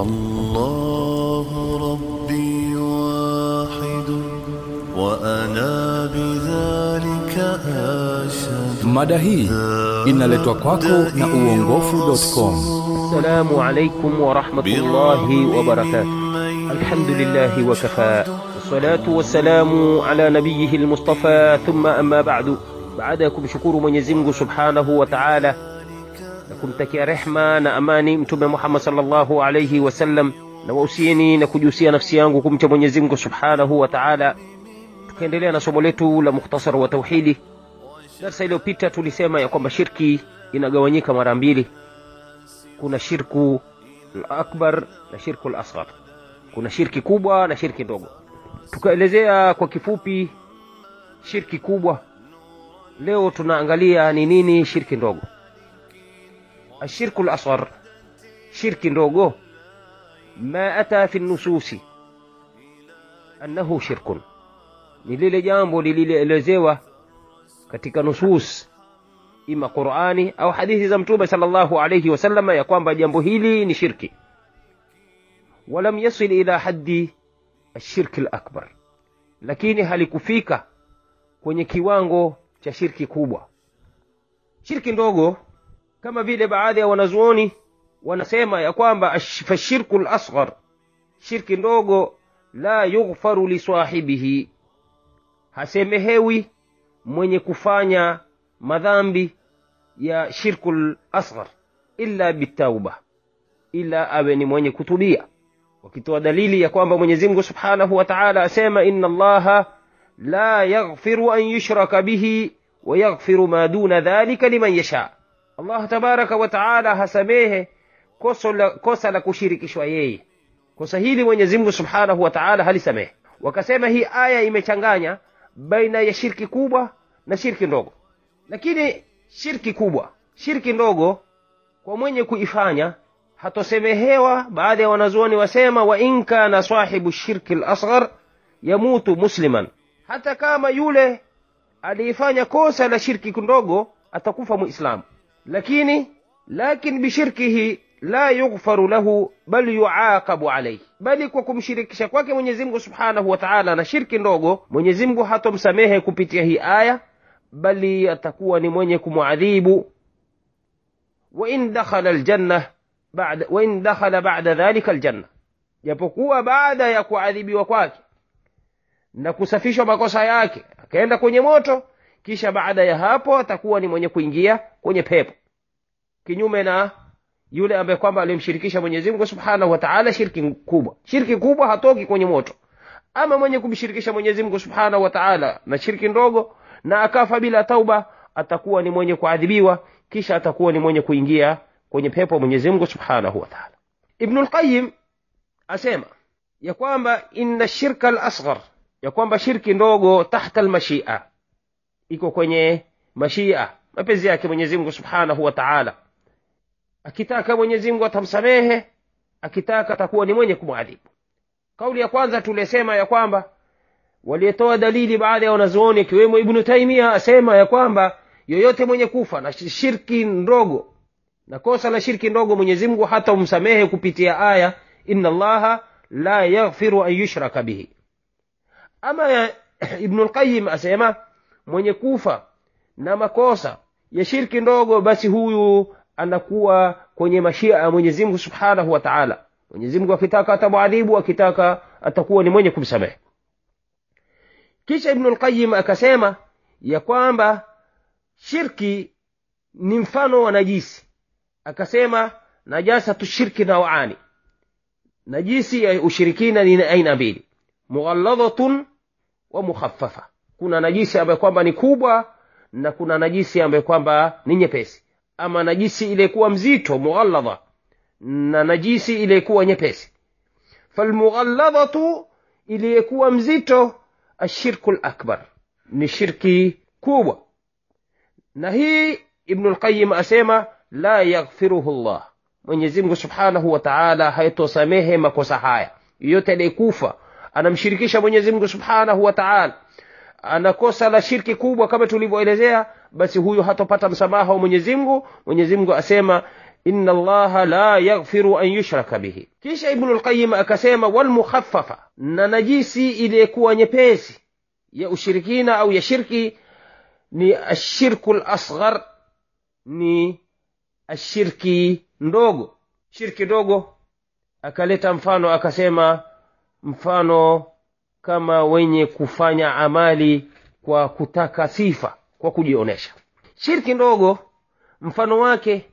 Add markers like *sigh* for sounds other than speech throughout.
الله ربي واحد وأنا بذلك أشهد. Mada hii inaletwa kwako na uongofu.com. السلام عليكم ورحمة الله وبركاته الحمد لله وكفى والصلاة والسلام على نبيه المصطفى ثم أما بعد بعدكم شكور من يزمه سبحانه na kumtakia rehma na amani Mtume Muhammad sallallahu alayhi wasallam, na wausieni na kujihusia nafsi yangu kumcha Mwenyezi Mungu subhanahu wa taala. Tukaendelea na somo letu la mukhtasar wa tauhidi. Darsa iliyopita tulisema ya kwamba shirki inagawanyika mara mbili, kuna shirku al-akbar na shirku al-asghar, kuna shirki kubwa na shirki ndogo. Tukaelezea kwa kifupi shirki kubwa. Leo tunaangalia ni nini shirki ndogo ashirku lasghar, shirki ndogo. Ma ata fi nususi annahu shirkun, ni lile jambo lililoelezewa katika nusus, ima Qur'ani au hadithi za Mtume sallallahu alayhi wasallam, ya kwamba jambo hili ni shirki. Walam yasil ila haddi ashirki alakbar, lakini halikufika kwenye kiwango cha shirki kubwa. Shirki ndogo kama vile baadhi ya wanazuoni wanasema ya kwamba ash- fashirku lasghar shirki ndogo la yughfaru lisahibihi hasemehewi mwenye kufanya madhambi ya shirku lasghar illa bitauba ila awe ni mwenye kutubia. Wakitoa dalili ya kwamba mwenyezi mungu subhanahu wa taala asema inna allaha la yaghfiru an yushraka bihi wayaghfiru ma duna dhalika liman yashaa allah tabaraka wa taala hasamehe kosa la, kushirikishwa yeye. Kosa hili mwenyezi mungu subhanahu wa taala halisamehe. Wakasema hii aya imechanganya baina ya shirki kubwa na shirki ndogo. Lakini shirki kubwa shirki ndogo kwa mwenye kuifanya hatosemehewa baadhi ya wanazuoni wasema wa in kana sahibu shirki lasghar yamutu musliman. Hata kama yule aliifanya kosa la shirki ndogo atakufa muislamu lakini lakin bishirkihi la yughfaru lahu bal yuaqabu alayhi. Bali kwa kumshirikisha kwake mwenyezi mungu subhanahu wa taala na shirki ndogo mwenyezi mungu hatomsamehe kupitia hii aya bali atakuwa ni mwenye kumwadhibu wain dakhala aljanna ba'da wain dakhala ba'da dhalika aljanna. Japokuwa baada ya kuadhibiwa kwake na kusafishwa makosa yake akaenda kwenye moto kisha baada ya hapo atakuwa ni mwenye kuingia kwenye pepo. Kinyume na yule ambaye kwamba alimshirikisha mwenyezi mungu subhanahu wa taala shirki kubwa. Shirki kubwa hatoki kwenye moto. Ama mwenye kumshirikisha mwenyezi mungu subhanahu wa taala na shirki ndogo na akafa bila tauba atakuwa ni mwenye kuadhibiwa kisha atakuwa ni mwenye kuingia kwenye pepo mwenyezi mungu subhanahu wa taala. Ibnu lqayim asema ya kwamba inna shirka lasghar ya kwamba shirki ndogo tahta almashia iko kwenye mashia mapenzi yake mwenyezi mungu subhanahu wa taala. Akitaka mwenyezi mungu atamsamehe akitaka atakuwa ni mwenye kumwadhibu. Kauli ya kwanza tulisema ya kwamba waliyetoa dalili baadhi ya wanazuoni akiwemo ibnu taimia asema ya kwamba yoyote mwenye kufa na shirki ndogo na kosa la shirki ndogo mwenyezi mungu hata umsamehe kupitia aya inna allaha la yaghfiru an yushraka bihi. Ama *clears throat* ibnu lqayim asema mwenye kufa na makosa ya shirki ndogo basi huyu anakuwa kwenye mashia ya mwenyezi mungu subhanahu wa taala. Mwenyezi mungu akitaka atamwadhibu akitaka atakuwa ni mwenye kumsamehe. Kisha ibnu lqayim akasema ya kwamba shirki ni mfano wa najisi. Akasema najasatu shirki nawaani najisi ya ushirikina ni aina mbili mughalladhatun wa mukhaffafa kuna najisi ambayo kwamba ni kubwa na kuna najisi ambayo kwamba ni nyepesi. Ama najisi iliyekuwa mzito mughalladha na najisi iliyekuwa nyepesi. Falmughalladhatu iliyekuwa mzito ashirku lakbar ni shirki kubwa. Na hii ibnu lqayim asema la yaghfiruhu llah mwenyezi mungu subhanahu wa taala haitosamehe makosa haya. Yoyote aliyekufa anamshirikisha mwenyezi mungu subhanahu wa taala ana kosa la shirki kubwa kama tulivyoelezea basi huyu hatopata msamaha wa mwenyezi mungu. Mwenyezi mungu asema inna allaha la yaghfiru an yushraka bihi. Kisha ibnu lqayim akasema walmukhaffafa na najisi iliyekuwa nyepesi ya ushirikina au ya shirki ni ashirku lasghar ni ashirki ndogo. Shirki ndogo akaleta mfano akasema mfano kama wenye kufanya amali kwa kutaka sifa kwa kujionesha. Shirki ndogo mfano wake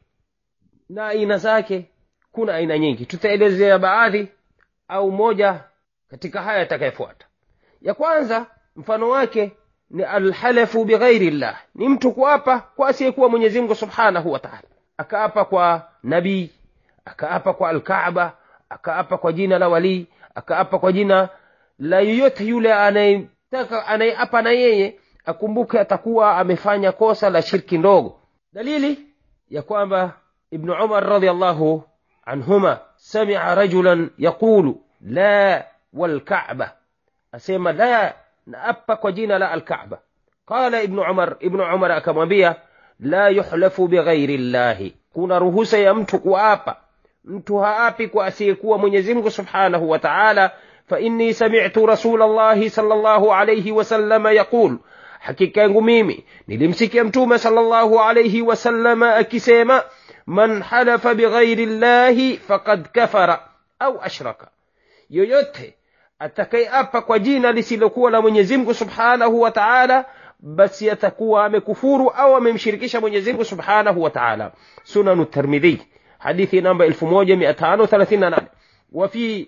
na aina zake kuna aina nyingi. Tutaelezea baadhi au moja katika haya yatakayofuata. Ya kwanza mfano wake ni alhalafu bighairi llah ni mtu kuapa kwa asiyekuwa mwenyezi mungu subhanahu wa taala. Akaapa kwa nabii akaapa kwa alkaaba akaapa kwa jina la walii akaapa kwa jina la yoyote yule anayetaka anayeapa na yeye akumbuke atakuwa amefanya kosa la shirki ndogo. Dalili ya kwamba ibnu umar radiallahu anhuma samia rajulan yaqulu la walkaba asema la naapa kwa jina la alkaba. Qala ibnu umar ibnu umar akamwambia la yuhlafu bighairi llahi. Kuna ruhusa ya mtu kuapa. Mtu haapi kwa asiyekuwa mwenyezi mungu subhanahu wa taala فإني سمعت رسول الله صلى الله عليه وسلم يقول حقيقة ميمي نلمسك يمتوم صلى الله عليه وسلم أكسيما من حلف بغير الله فقد كفر أو أشرك. يويته أتكي أبك وجينا لسلكوا من يزمك سبحانه وتعالى بس يتكوا مكفور أو من شركش من يزمك سبحانه وتعالى. سنن الترمذي حديث نمبر 1538 وفي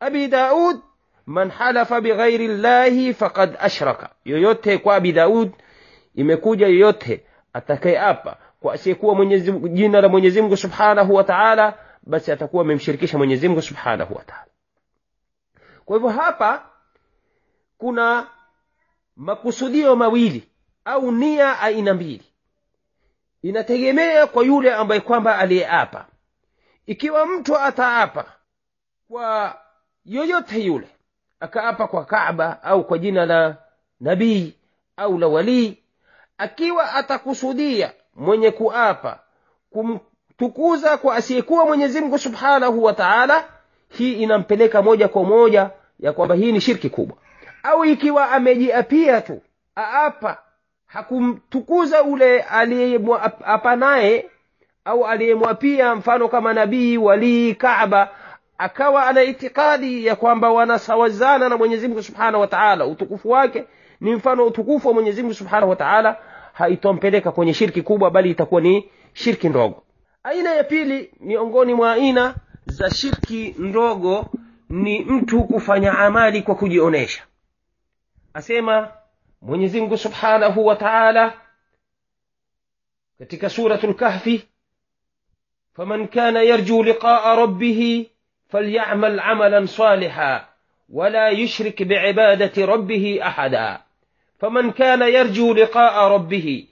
abi daud man halafa bighairi llahi faqad ashraka. Yoyote kwa abi daud imekuja yoyote atakayeapa kwa asiyekuwa mwenyezi jina la mwenyezi mungu subhanahu wa taala basi atakuwa amemshirikisha mwenyezi mungu subhanahu wa taala. Kwa hivyo hapa kuna makusudio mawili au nia aina mbili. Inategemea kwa yule ambaye kwamba aliyeapa. Ikiwa mtu ataapa kwa yoyote yule akaapa kwa kaaba au kwa jina la nabii au la walii akiwa atakusudia mwenye kuapa kumtukuza kwa asiyekuwa mwenyezi mungu subhanahu wa taala hii inampeleka moja kwa moja ya kwamba hii ni shirki kubwa. Au ikiwa amejiapia tu aapa hakumtukuza ule aliyemwapa naye au aliyemwapia mfano kama nabii walii kaaba akawa ana itikadi ya kwamba wanasawazana na mwenyezi mungu subhanahu wa taala. Utukufu wake ni mfano utukufu wa mwenyezi mungu subhanahu wa taala haitompeleka kwenye shirki kubwa bali itakuwa ni shirki ndogo. Aina ya pili miongoni mwa aina za shirki ndogo ni mtu kufanya amali kwa kujionesha. Asema mwenyezi mungu subhanahu wa taala katika suratu lkahfi faman kana yarju liqaa rabbihi فليعمل عملا صالحا ولا يشرك بعبادة ربه أحدا. فمن كان يرجو لقاء ربه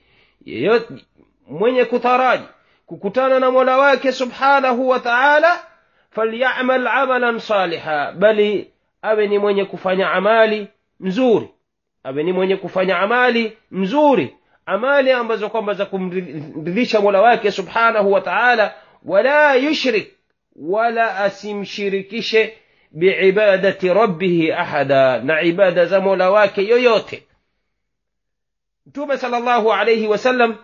من يكتراج كتانا مولاك سبحانه وتعالى فليعمل عملا صالحا. بل أبني من يكفني عمالي مزوري أبني من يكفني عمالي مزوري عمالي أنبزكم بزكم رذيش مولاك سبحانه وتعالى ولا يشرك wala asimshirikishe biibadati rabbihi ahada na ibada za mola wake yoyote. Mtume sala llahu alaihi wasallam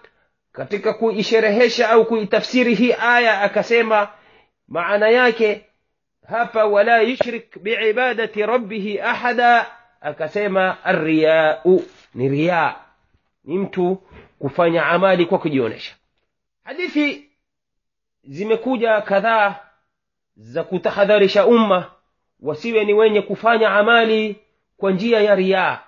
katika kuisherehesha au kuitafsiri hii aya akasema maana yake hapa wala yushrik biibadati rabbihi ahada akasema arriyau ni riya ni mtu kufanya amali kwa kujionyesha hadithi zimekuja kadhaa za kutahadharisha umma wasiwe ni wenye kufanya amali kwa njia ya riaa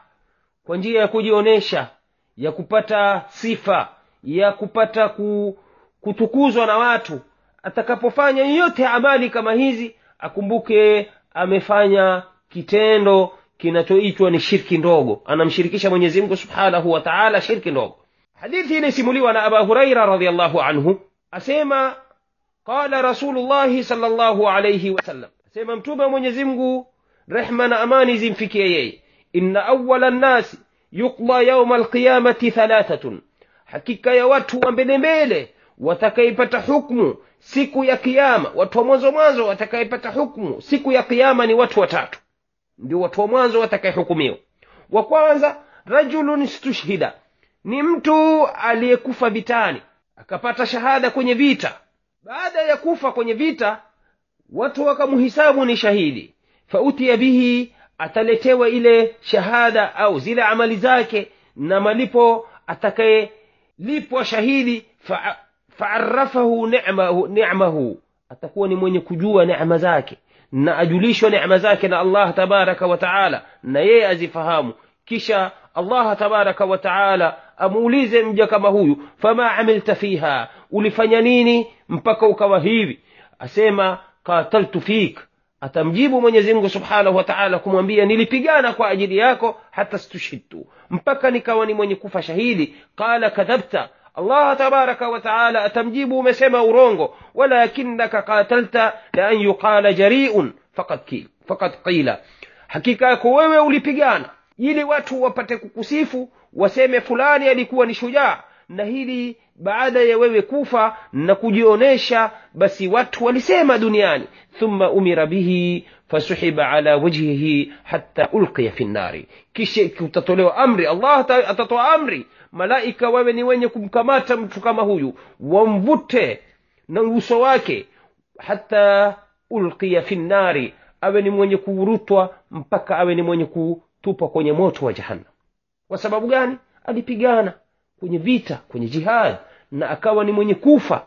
kwa njia ya kujionyesha ya kupata sifa ya kupata ku, kutukuzwa na watu. Atakapofanya yoyote amali kama hizi akumbuke amefanya kitendo kinachoitwa ni shirki ndogo. Anamshirikisha mwenyezi mungu subhanahu wa taala shirki ndogo. Hadithi ilisimuliwa na aba huraira radiallahu anhu. Asema qala rasulullahi sal llahu alaihi wasallam asema mtume wa mwenyezi mungu rehma na amani zimfikie yeye. Inna awala nnasi yuqda yauma alqiyamati thalathatun. Hakika ya watu wa mbele mbele watakaipata hukmu siku ya kiama watu wa mwanzo mwanzo watakaipata hukmu siku ya kiama ni watu watatu. Ndio watu wa mwanzo watakayehukumiwa. Wa kwanza rajulun stushhida ni mtu aliyekufa vitani akapata shahada kwenye vita baada ya kufa kwenye vita watu wakamhisabu ni shahidi. Fautiya bihi ataletewa ile shahada au zile amali zake na malipo atakayelipwa shahidi fa, faarafahu ni'mahu, ni'mahu. Atakuwa ni mwenye kujua neema zake na ajulishwa neema zake na allah tabaraka wa taala na yeye azifahamu. Kisha allah tabaraka wa taala amuulize mja kama huyu fama amilta fiha ulifanya nini mpaka ukawa hivi? Asema qataltu fik. Atamjibu mwenyezi mungu subhanahu wataala kumwambia nilipigana kwa ajili yako hata stushhidtu mpaka nikawa ni mwenye kufa shahidi. Qala kadhabta. Allah tabaraka wataala atamjibu umesema urongo. Walakinaka qatalta lian yuqala jariun. Fakad qila. Hakika yako wewe ulipigana ili watu wapate kukusifu waseme fulani alikuwa ni shujaa. Na hili baada ya wewe kufa na kujionesha basi watu walisema duniani thumma umira bihi fasuhiba ala wajhihi hatta ulqiya fi nnari kisha utatolewa amri allah atatoa amri. Malaika wawe ni wenye kumkamata mtu kama huyu wamvute na uso wake hatta ulqiya fi nnari awe ni mwenye kuurutwa mpaka awe ni mwenye kutupwa kwenye moto wa jahannam. Kwa sababu gani? Alipigana kwenye vita kwenye jihad na akawa ni mwenye kufa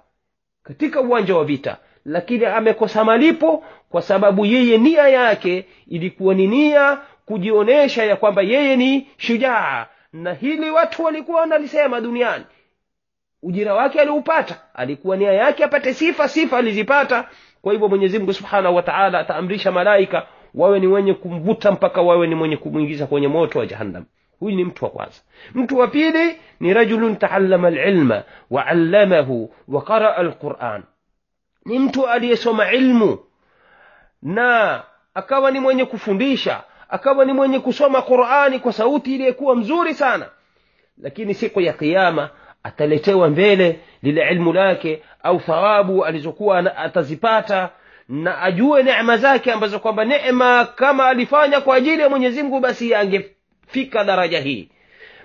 katika uwanja wa vita. Lakini amekosa malipo kwa sababu yeye nia yake ilikuwa ni nia kujionyesha ya kwamba yeye ni shujaa. Na hili watu walikuwa wanalisema duniani. Ujira wake aliupata alikuwa nia yake apate sifa sifa alizipata. Kwa hivyo mwenyezi mungu subhanahu wa taala ataamrisha malaika wawe ni wenye kumvuta mpaka wawe ni mwenye kumwingiza kwenye moto wa jahannam huyu ni mtu wa kwanza. Mtu wa pili ni rajulun taallama alilma waallamahu wa qaraa alquran. Ni mtu aliyesoma ilmu na akawa ni mwenye kufundisha akawa ni mwenye kusoma qurani kwa sauti iliyekuwa mzuri sana. Lakini siku ya Kiyama ataletewa mbele lile ilmu lake au thawabu alizokuwa atazipata na ajue neema zake ambazo kwamba neema kama alifanya kwa ajili ya mwenyezi mungu basi angefika daraja hii.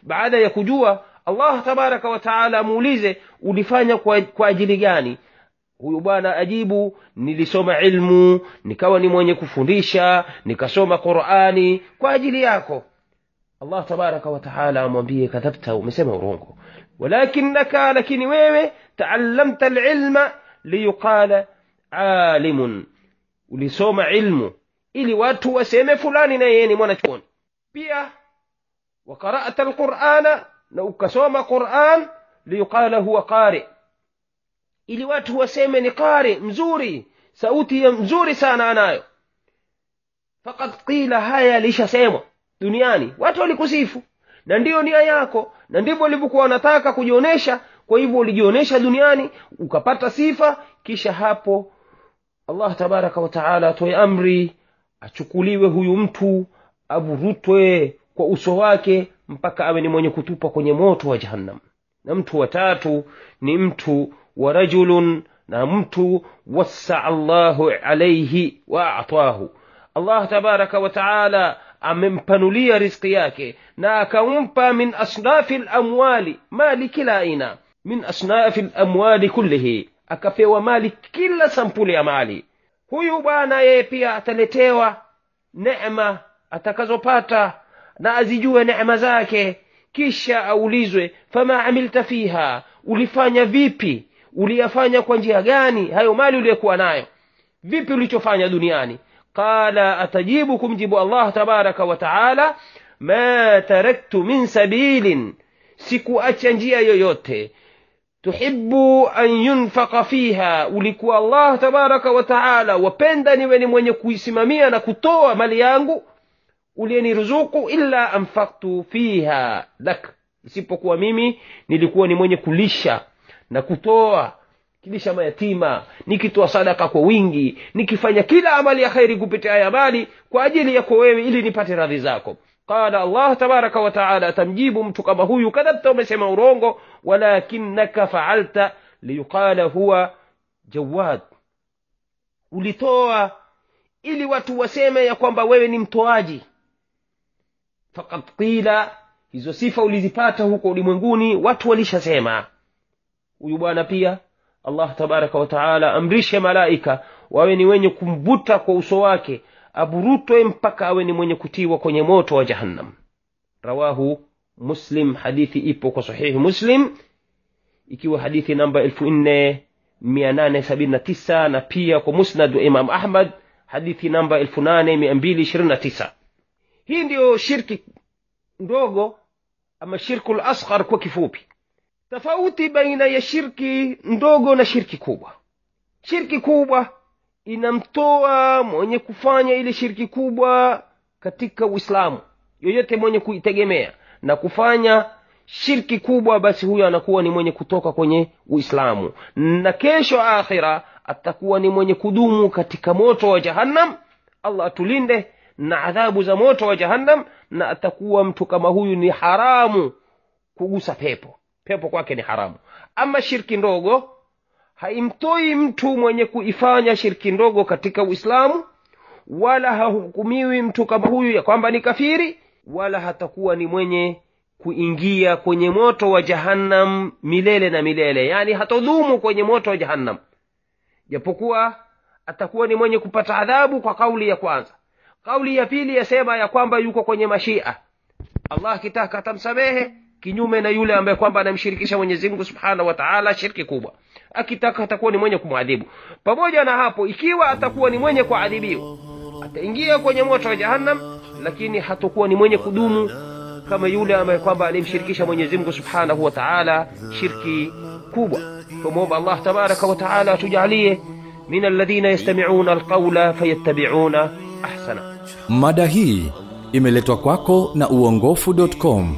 Baada ya kujua allah tabaraka wataala amuulize ulifanya kwa, kwa ajili gani? Huyu bwana ajibu nilisoma ilmu nikawa ni mwenye kufundisha nikasoma qurani kwa ajili yako. Allah tabaraka wataala amwambie kadhabta umesema urongo. Walakinaka lakini wewe taallamta lilma liyuqala alimun. Ulisoma ilmu ili watu waseme fulani na yeye ni mwanachuoni. Pia wakarata lqurana na ukasoma quran liyuqala huwa qari. Ili watu waseme ni qari mzuri sauti ya mzuri sana anayo. Fakad qila haya lishasemwa duniani. Watu walikusifu. Na ndiyo nia yako na ndivyo ulivyokuwa wanataka kujionyesha kwa hivyo ulijionyesha duniani ukapata sifa kisha hapo allah tabaraka wataala atoe amri achukuliwe huyu mtu avurutwe kwa uso wake mpaka awe ni mwenye kutupwa kwenye moto wa jahannam. Na mtu wa tatu ni mtu wa rajulun na mtu wassaa llahu alaihi wa atahu allah tabaraka wataala amempanulia riziki yake na akampa min asnafi lamwali mali kila aina. Min asnafi lamwali kullihi akapewa mali kila sampuli ya mali. Huyu bwana yeye pia ataletewa neema atakazopata na azijue neema zake kisha aulizwe fama amilta fiha? Ulifanya vipi? Uliyafanya kwa njia gani hayo mali uliyokuwa nayo? Vipi ulichofanya duniani? Qala atajibu kumjibu allah tabaraka wa taala ma taraktu min sabilin. Sikuacha njia yoyote. Tuhibu an yunfaka fiha. Ulikuwa allah tabaraka wa taala wapenda niwe ni mwenye kuisimamia na kutoa mali yangu uliyeniruzuku illa anfaktu fiha. Lak isipokuwa mimi nilikuwa ni mwenye kulisha na kutoa kilisha mayatima nikitoa sadaka kwa wingi nikifanya kila amali ya kheri kupitia ya mali kwa ajili yako wewe ili nipate radhi zako. Qala allah tabaraka wataala atamjibu mtu kama huyu kadhabta umesema urongo walakinaka faalta liyuqala huwa jawad ulitoa ili watu waseme ya kwamba wewe ni mtoaji fakad qila hizo sifa ulizipata huko ulimwenguni watu walishasema. Huyu bwana pia allah tabaraka wataala amrishe malaika wawe ni wenye kumvuta kwa uso wake aburutwe mpaka awe ni mwenye kutiwa kwenye moto wa jahannam. Rawahu muslim hadithi ipo kwa sahihi muslim ikiwa hadithi namba elfu nne mia nane sabini na tisa na pia kwa musnad wa imam ahmad hadithi namba elfu nane mia mbili ishirini na tisa hii ndiyo shirki ndogo ama shirku lasghar kwa kifupi. Tofauti baina ya shirki ndogo na shirki kubwa. Shirki kubwa inamtoa mwenye kufanya ile shirki kubwa katika uislamu. Yoyote mwenye kuitegemea na kufanya shirki kubwa basi huyo anakuwa ni mwenye kutoka kwenye uislamu. Na kesho akhira atakuwa ni mwenye kudumu katika moto wa jahannam. Allah atulinde na adhabu za moto wa jahannam na atakuwa mtu kama huyu ni haramu kugusa pepo. Pepo kwake ni haramu. Ama shirki ndogo haimtoi mtu mwenye kuifanya shirki ndogo katika uislamu wala hahukumiwi mtu kama huyu ya kwamba ni kafiri wala hatakuwa ni mwenye kuingia kwenye moto wa jahannam milele na milele. Yani hatodhumu kwenye moto wa jahannam. Japokuwa atakuwa ni mwenye kupata adhabu kwa kauli ya kwanza kauli ya pili yasema ya kwamba yuko kwenye mashia. Allah akitaka atamsamehe kinyume na yule ambaye kwamba anamshirikisha mwenyezi mungu subhanahu wa taala shirki kubwa. Akitaka atakuwa ni mwenye kumwadhibu. Pamoja na hapo ikiwa atakuwa ni mwenye kuadhibiwa ataingia kwenye moto wa jahannam lakini hatakuwa ni mwenye kudumu kama yule ambaye kwamba alimshirikisha mwenyezi mungu subhanahu wa taala shirki kubwa. Tumwomba allah tabaraka wa taala atujalie min alladhina yastamiuna alqaula fayattabiuna ahsana mada hii imeletwa kwako na uongofu.com